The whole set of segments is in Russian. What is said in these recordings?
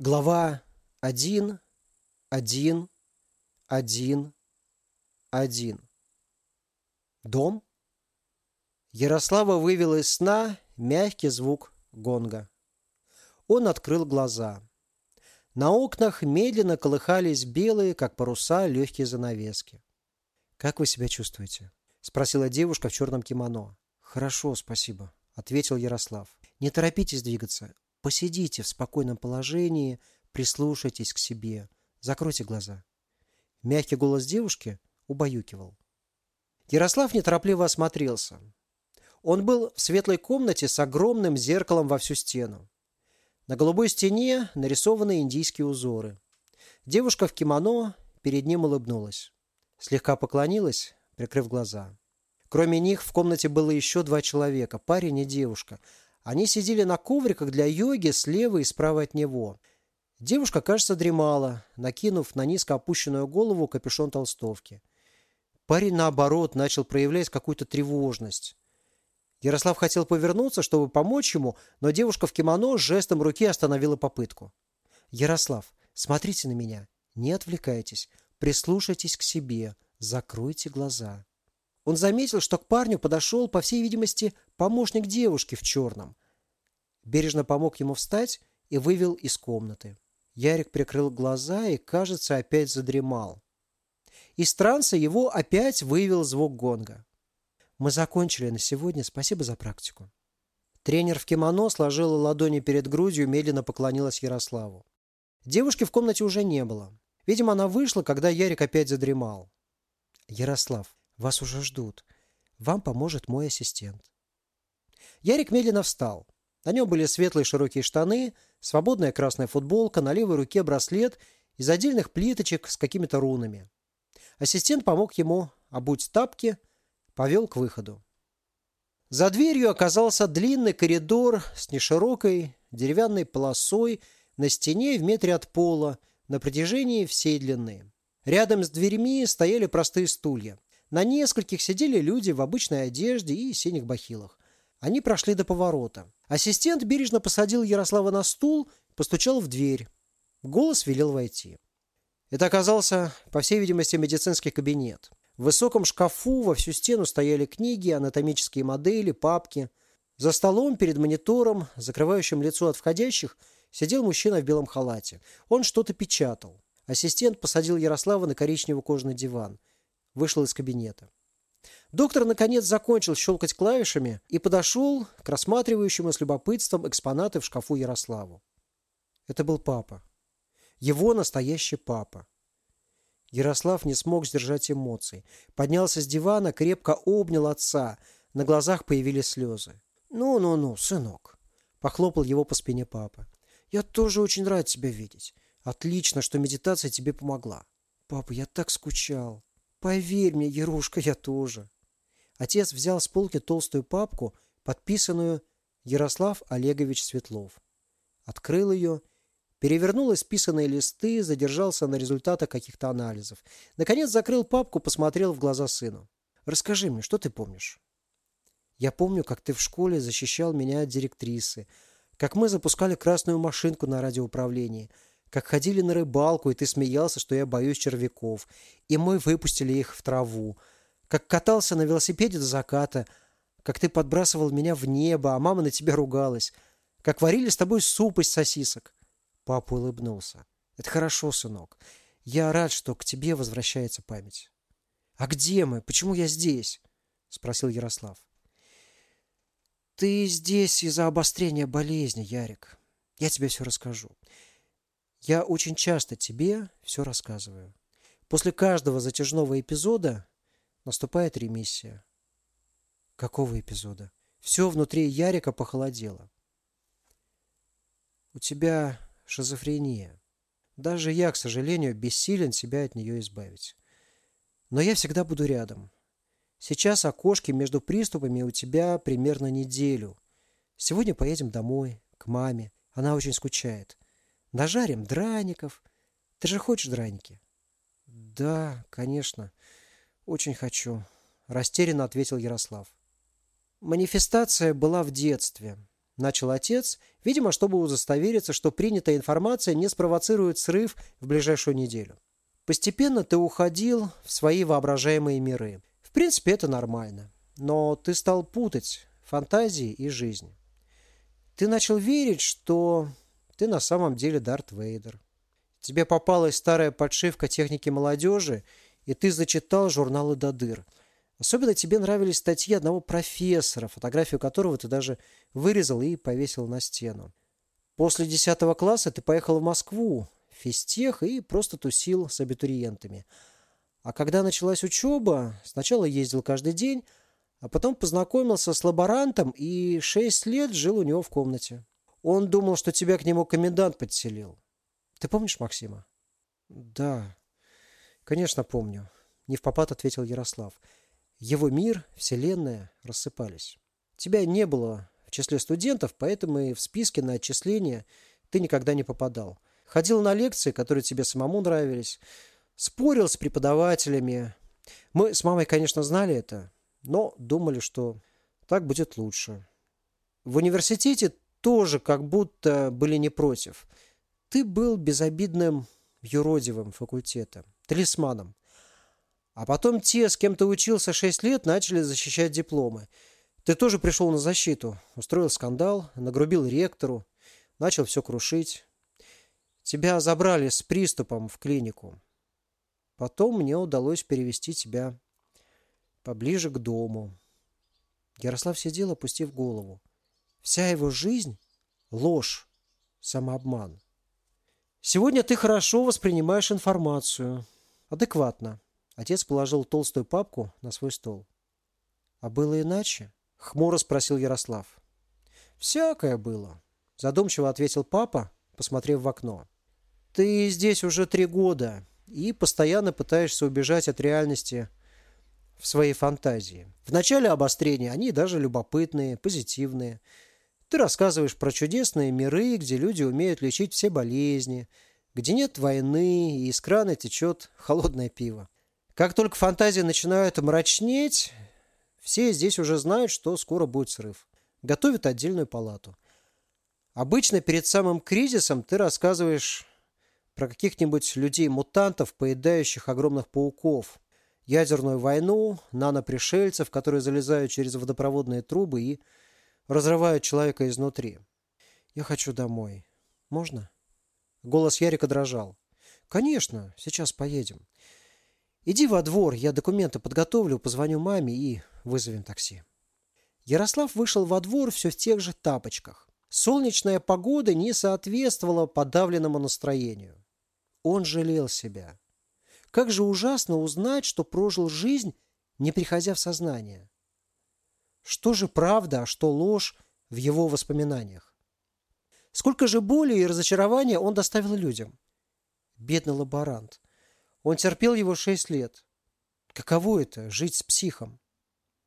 Глава 1, 1, 1, 1. Дом? Ярослава вывел из сна мягкий звук гонга. Он открыл глаза. На окнах медленно колыхались белые, как паруса, легкие занавески. «Как вы себя чувствуете?» – спросила девушка в черном кимоно. «Хорошо, спасибо», – ответил Ярослав. «Не торопитесь двигаться. Посидите в спокойном положении, прислушайтесь к себе, закройте глаза. Мягкий голос девушки убаюкивал. Ярослав неторопливо осмотрелся. Он был в светлой комнате с огромным зеркалом во всю стену. На голубой стене нарисованы индийские узоры. Девушка в кимоно перед ним улыбнулась. Слегка поклонилась, прикрыв глаза. Кроме них в комнате было еще два человека, парень и девушка – они сидели на ковриках для йоги слева и справа от него. Девушка, кажется, дремала, накинув на низко опущенную голову капюшон толстовки. Парень, наоборот, начал проявлять какую-то тревожность. Ярослав хотел повернуться, чтобы помочь ему, но девушка в кимоно жестом руки остановила попытку. «Ярослав, смотрите на меня. Не отвлекайтесь. Прислушайтесь к себе. Закройте глаза». Он заметил, что к парню подошел, по всей видимости, помощник девушки в черном. Бережно помог ему встать и вывел из комнаты. Ярик прикрыл глаза и, кажется, опять задремал. Из транса его опять вывел звук гонга. «Мы закончили на сегодня. Спасибо за практику». Тренер в кимоно сложила ладони перед грудью и медленно поклонилась Ярославу. Девушки в комнате уже не было. Видимо, она вышла, когда Ярик опять задремал. «Ярослав, вас уже ждут. Вам поможет мой ассистент». Ярик медленно встал. На нем были светлые широкие штаны, свободная красная футболка, на левой руке браслет из отдельных плиточек с какими-то рунами. Ассистент помог ему обуть тапки, повел к выходу. За дверью оказался длинный коридор с неширокой деревянной полосой на стене в метре от пола на протяжении всей длины. Рядом с дверьми стояли простые стулья. На нескольких сидели люди в обычной одежде и синих бахилах. Они прошли до поворота. Ассистент бережно посадил Ярослава на стул, постучал в дверь. Голос велел войти. Это оказался, по всей видимости, медицинский кабинет. В высоком шкафу во всю стену стояли книги, анатомические модели, папки. За столом перед монитором, закрывающим лицо от входящих, сидел мужчина в белом халате. Он что-то печатал. Ассистент посадил Ярослава на коричневый кожаный диван вышел из кабинета. Доктор, наконец, закончил щелкать клавишами и подошел к рассматривающему с любопытством экспонаты в шкафу Ярославу. Это был папа. Его настоящий папа. Ярослав не смог сдержать эмоций. Поднялся с дивана, крепко обнял отца. На глазах появились слезы. «Ну-ну-ну, сынок», – похлопал его по спине папа. «Я тоже очень рад тебя видеть. Отлично, что медитация тебе помогла. Папа, я так скучал». Поверь мне, Ярушка, я тоже. Отец взял с полки толстую папку, подписанную Ярослав Олегович Светлов. Открыл ее, перевернул исписанные листы, задержался на результатах каких-то анализов. Наконец закрыл папку, посмотрел в глаза сыну. «Расскажи мне, что ты помнишь?» «Я помню, как ты в школе защищал меня от директрисы, как мы запускали красную машинку на радиоуправлении – как ходили на рыбалку, и ты смеялся, что я боюсь червяков, и мы выпустили их в траву, как катался на велосипеде до заката, как ты подбрасывал меня в небо, а мама на тебя ругалась, как варили с тобой суп из сосисок. Папа улыбнулся. Это хорошо, сынок. Я рад, что к тебе возвращается память. А где мы? Почему я здесь? Спросил Ярослав. Ты здесь из-за обострения болезни, Ярик. Я тебе все расскажу. Я очень часто тебе все рассказываю. После каждого затяжного эпизода наступает ремиссия. Какого эпизода? Все внутри Ярика похолодело. У тебя шизофрения. Даже я, к сожалению, бессилен себя от нее избавить. Но я всегда буду рядом. Сейчас окошки между приступами у тебя примерно неделю. Сегодня поедем домой, к маме. Она очень скучает. Нажарим драников. Ты же хочешь драники? Да, конечно. Очень хочу. Растерянно ответил Ярослав. Манифестация была в детстве. начал отец, видимо, чтобы удостовериться, что принятая информация не спровоцирует срыв в ближайшую неделю. Постепенно ты уходил в свои воображаемые миры. В принципе, это нормально. Но ты стал путать фантазии и жизнь. Ты начал верить, что ты на самом деле Дарт Вейдер. Тебе попалась старая подшивка техники молодежи, и ты зачитал журналы до дыр. Особенно тебе нравились статьи одного профессора, фотографию которого ты даже вырезал и повесил на стену. После 10 класса ты поехал в Москву, физтех и просто тусил с абитуриентами. А когда началась учеба, сначала ездил каждый день, а потом познакомился с лаборантом и шесть лет жил у него в комнате. Он думал, что тебя к нему комендант подселил. Ты помнишь Максима? Да, конечно, помню. Не в попад ответил Ярослав. Его мир, вселенная рассыпались. Тебя не было в числе студентов, поэтому и в списке на отчисления ты никогда не попадал. Ходил на лекции, которые тебе самому нравились, спорил с преподавателями. Мы с мамой, конечно, знали это, но думали, что так будет лучше. В университете тоже как будто были не против. Ты был безобидным юродивым факультета, талисманом. А потом те, с кем ты учился 6 лет, начали защищать дипломы. Ты тоже пришел на защиту, устроил скандал, нагрубил ректору, начал все крушить. Тебя забрали с приступом в клинику. Потом мне удалось перевести тебя поближе к дому. Ярослав сидел, опустив голову. Вся его жизнь – ложь, самообман. Сегодня ты хорошо воспринимаешь информацию. Адекватно. Отец положил толстую папку на свой стол. А было иначе? Хмуро спросил Ярослав. Всякое было. Задумчиво ответил папа, посмотрев в окно. Ты здесь уже три года и постоянно пытаешься убежать от реальности в своей фантазии. В начале обострения они даже любопытные, позитивные. Ты рассказываешь про чудесные миры, где люди умеют лечить все болезни, где нет войны и из крана течет холодное пиво. Как только фантазии начинают мрачнеть, все здесь уже знают, что скоро будет срыв. Готовят отдельную палату. Обычно перед самым кризисом ты рассказываешь про каких-нибудь людей-мутантов, поедающих огромных пауков, ядерную войну, нанопришельцев, которые залезают через водопроводные трубы и разрывают человека изнутри. «Я хочу домой. Можно?» Голос Ярика дрожал. «Конечно, сейчас поедем. Иди во двор, я документы подготовлю, позвоню маме и вызовем такси». Ярослав вышел во двор все в тех же тапочках. Солнечная погода не соответствовала подавленному настроению. Он жалел себя. Как же ужасно узнать, что прожил жизнь, не приходя в сознание. Что же правда, а что ложь в его воспоминаниях? Сколько же боли и разочарования он доставил людям? Бедный лаборант. Он терпел его шесть лет. Каково это – жить с психом?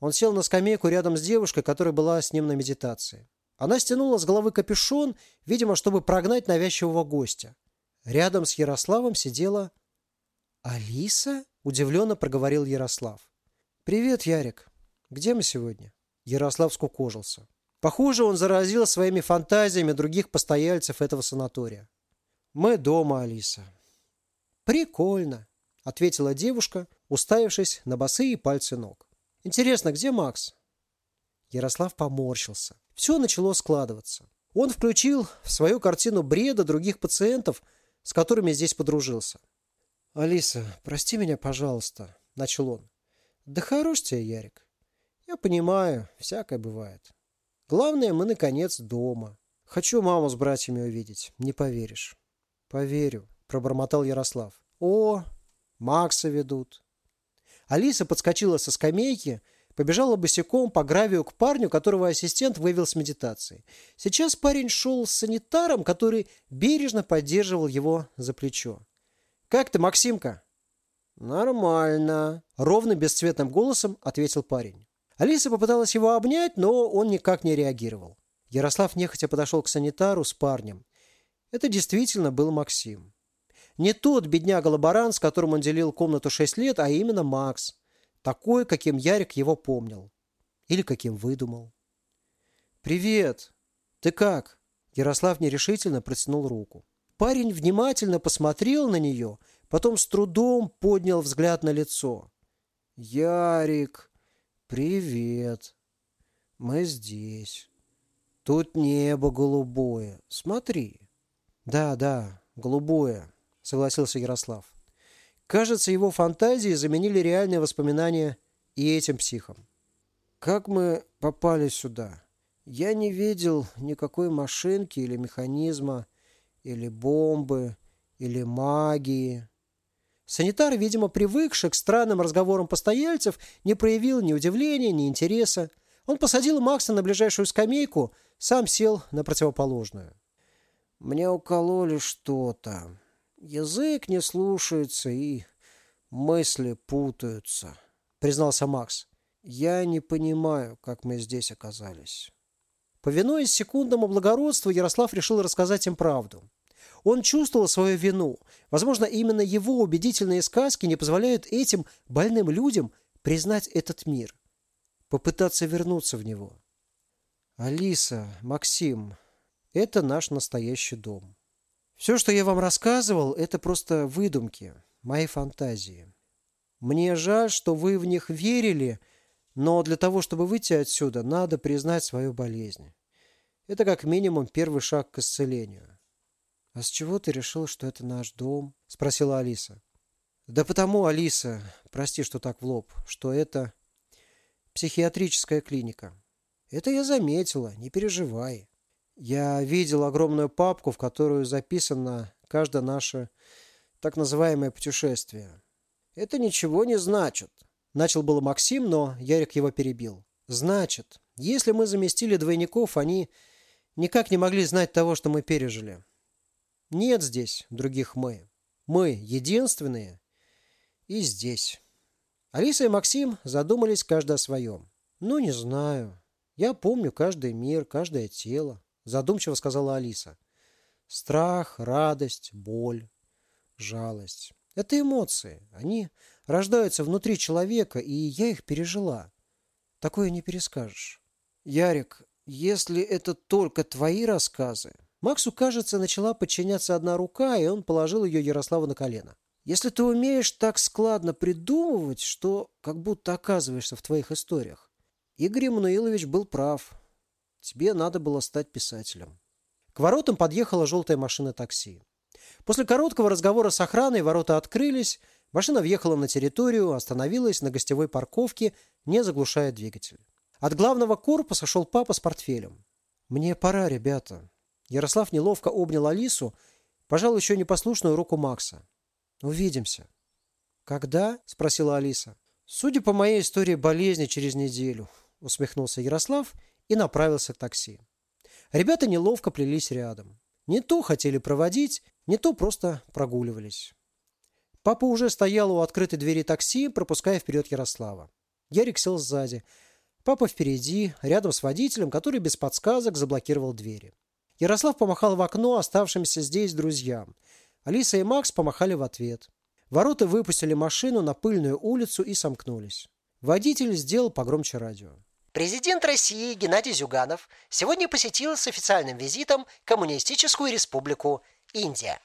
Он сел на скамейку рядом с девушкой, которая была с ним на медитации. Она стянула с головы капюшон, видимо, чтобы прогнать навязчивого гостя. Рядом с Ярославом сидела «Алиса?» – удивленно проговорил Ярослав. «Привет, Ярик. Где мы сегодня?» Ярослав скукожился. Похоже, он заразил своими фантазиями других постояльцев этого санатория. «Мы дома, Алиса». «Прикольно», – ответила девушка, уставившись на босые пальцы ног. «Интересно, где Макс?» Ярослав поморщился. Все начало складываться. Он включил в свою картину бреда других пациентов, с которыми здесь подружился. «Алиса, прости меня, пожалуйста», – начал он. «Да хорош тебе, Ярик. Я понимаю, всякое бывает. Главное, мы, наконец, дома. Хочу маму с братьями увидеть, не поверишь». «Поверю», – пробормотал Ярослав. «О, Макса ведут». Алиса подскочила со скамейки, побежала босиком по гравию к парню, которого ассистент вывел с медитации. Сейчас парень шел с санитаром, который бережно поддерживал его за плечо. «Как ты, Максимка?» «Нормально», — ровно бесцветным голосом ответил парень. Алиса попыталась его обнять, но он никак не реагировал. Ярослав нехотя подошел к санитару с парнем. Это действительно был Максим. Не тот бедняга-лаборант, с которым он делил комнату шесть лет, а именно Макс. Такой, каким Ярик его помнил. Или каким выдумал. «Привет!» «Ты как?» Ярослав нерешительно протянул руку. Парень внимательно посмотрел на нее, потом с трудом поднял взгляд на лицо. «Ярик, привет. Мы здесь. Тут небо голубое. Смотри». «Да, да, голубое», — согласился Ярослав. Кажется, его фантазии заменили реальные воспоминания и этим психом. «Как мы попали сюда?» Я не видел никакой машинки или механизма, или бомбы, или магии. Санитар, видимо, привыкший к странным разговорам постояльцев, не проявил ни удивления, ни интереса. Он посадил Макса на ближайшую скамейку, сам сел на противоположную. «Мне укололи что-то. Язык не слушается и мысли путаются», — признался Макс. «Я не понимаю, как мы здесь оказались». Повинуясь секундному благородству, Ярослав решил рассказать им правду. Он чувствовал свою вину. Возможно, именно его убедительные сказки не позволяют этим больным людям признать этот мир, попытаться вернуться в него. Алиса, Максим, это наш настоящий дом. Все, что я вам рассказывал, это просто выдумки, мои фантазии. Мне жаль, что вы в них верили, но для того, чтобы выйти отсюда, надо признать свою болезнь. Это как минимум первый шаг к исцелению. «А с чего ты решил, что это наш дом?» – спросила Алиса. «Да потому, Алиса, прости, что так в лоб, что это психиатрическая клиника. Это я заметила, не переживай. Я видел огромную папку, в которую записано каждое наше так называемое путешествие. Это ничего не значит. Начал было Максим, но Ярик его перебил. Значит, если мы заместили двойников, они никак не могли знать того, что мы пережили. Нет здесь других «мы». Мы единственные и здесь. Алиса и Максим задумались каждый о своем. «Ну, не знаю. Я помню каждый мир, каждое тело», задумчиво сказала Алиса. «Страх, радость, боль, жалость. Это эмоции. Они рождаются внутри человека, и я их пережила. Такое не перескажешь. Ярик, если это только твои рассказы... Максу, кажется, начала подчиняться одна рука, и он положил ее Ярославу на колено. Если ты умеешь так складно придумывать, что как будто оказываешься в твоих историях. Игорь Эммануилович был прав. Тебе надо было стать писателем. К воротам подъехала желтая машина такси. После короткого разговора с охраной ворота открылись, машина въехала на территорию, остановилась на гостевой парковке, не заглушая двигатель. От главного корпуса шел папа с портфелем. «Мне пора, ребята». Ярослав неловко обнял Алису, пожал еще непослушную руку Макса. «Увидимся». «Когда?» – спросила Алиса. «Судя по моей истории болезни, через неделю», – усмехнулся Ярослав и направился к такси. Ребята неловко плелись рядом. Не то хотели проводить, не то просто прогуливались. Папа уже стоял у открытой двери такси, пропуская вперед Ярослава. Ярик сел сзади. Папа впереди, рядом с водителем, который без подсказок заблокировал двери. Ярослав помахал в окно оставшимся здесь друзьям. Алиса и Макс помахали в ответ. Ворота выпустили машину на пыльную улицу и сомкнулись. Водитель сделал погромче радио. Президент России Геннадий Зюганов сегодня посетил с официальным визитом Коммунистическую республику Индия.